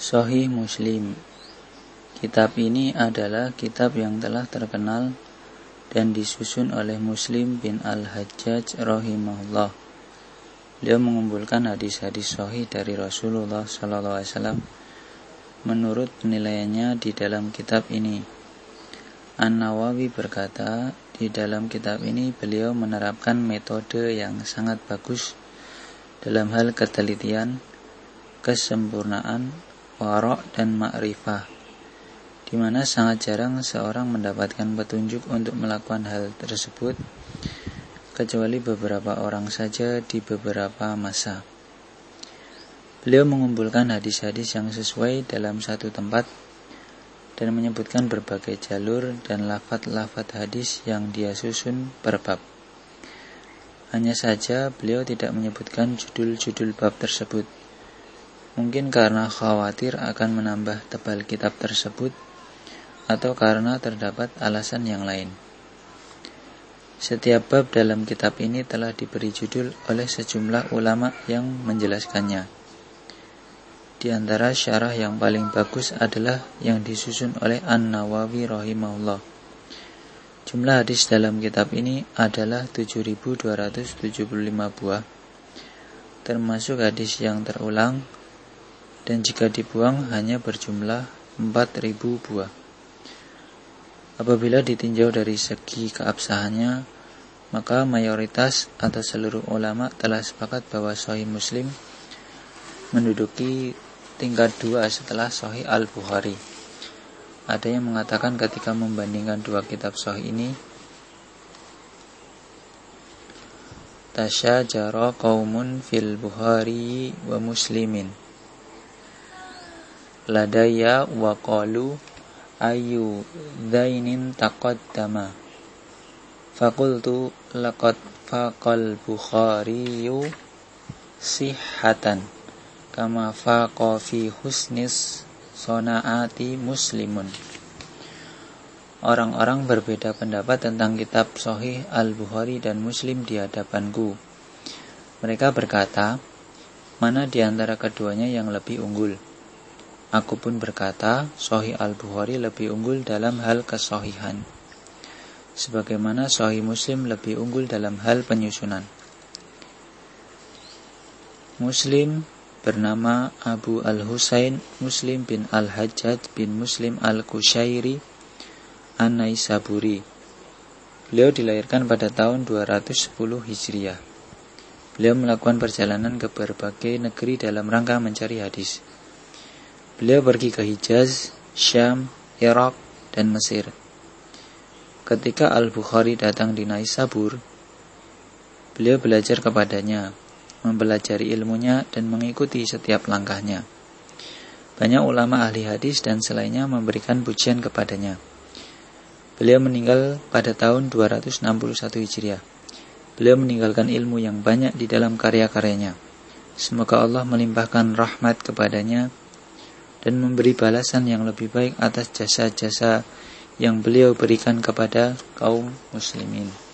Sahih Muslim Kitab ini adalah kitab yang telah terkenal dan disusun oleh Muslim bin Al-Hajjaj rahimahullah. Beliau mengumpulkan hadis-hadis sahih dari Rasulullah SAW menurut penilaiannya di dalam kitab ini. An-Nawawi berkata, di dalam kitab ini beliau menerapkan metode yang sangat bagus dalam hal ketelitian, kesempurnaan, warok dan ma'rifah di mana sangat jarang seorang mendapatkan petunjuk untuk melakukan hal tersebut kecuali beberapa orang saja di beberapa masa. Beliau mengumpulkan hadis-hadis yang sesuai dalam satu tempat dan menyebutkan berbagai jalur dan lafat-lafat hadis yang dia susun per bab. Hanya saja beliau tidak menyebutkan judul-judul bab tersebut Mungkin karena khawatir akan menambah tebal kitab tersebut atau karena terdapat alasan yang lain. Setiap bab dalam kitab ini telah diberi judul oleh sejumlah ulama yang menjelaskannya. Di antara syarah yang paling bagus adalah yang disusun oleh An-Nawawi rahimahullah. Jumlah hadis dalam kitab ini adalah 7275 buah, termasuk hadis yang terulang dan jika dibuang hanya berjumlah 4000 buah. Apabila ditinjau dari segi keabsahannya, maka mayoritas atau seluruh ulama telah sepakat bahwa Sahih Muslim menduduki tingkat dua setelah Sahih Al-Bukhari. Ada yang mengatakan ketika membandingkan dua kitab Sahih ini, Tasya jaro kaumun fil Bukhari wa Muslimin ladaya wa qalu ayu dainin taqaddama Fakultu laqad faqal Bukhariyu sihatan kama faqa fi husnis sonaati muslimun Orang-orang berbeda pendapat tentang kitab Sahih Al-Bukhari dan Muslim di hadapanku. Mereka berkata, mana di antara keduanya yang lebih unggul? Aku pun berkata, Sahih Al-Bukhari lebih unggul dalam hal kesohihan. Sebagaimana Sahih Muslim lebih unggul dalam hal penyusunan. Muslim bernama Abu Al-Husain Muslim bin Al-Hajjaj bin Muslim Al-Kushairi An-Naisaburi. Beliau dilahirkan pada tahun 210 Hijriah. Beliau melakukan perjalanan ke berbagai negeri dalam rangka mencari hadis. Beliau pergi ke Hijaz, Syam, Irak, dan Mesir. Ketika Al-Bukhari datang di Naisabur, beliau belajar kepadanya, mempelajari ilmunya, dan mengikuti setiap langkahnya. Banyak ulama ahli hadis dan selainnya memberikan pujian kepadanya. Beliau meninggal pada tahun 261 Hijriah. Beliau meninggalkan ilmu yang banyak di dalam karya-karyanya. Semoga Allah melimpahkan rahmat kepadanya dan memberi balasan yang lebih baik atas jasa-jasa yang beliau berikan kepada kaum muslimin.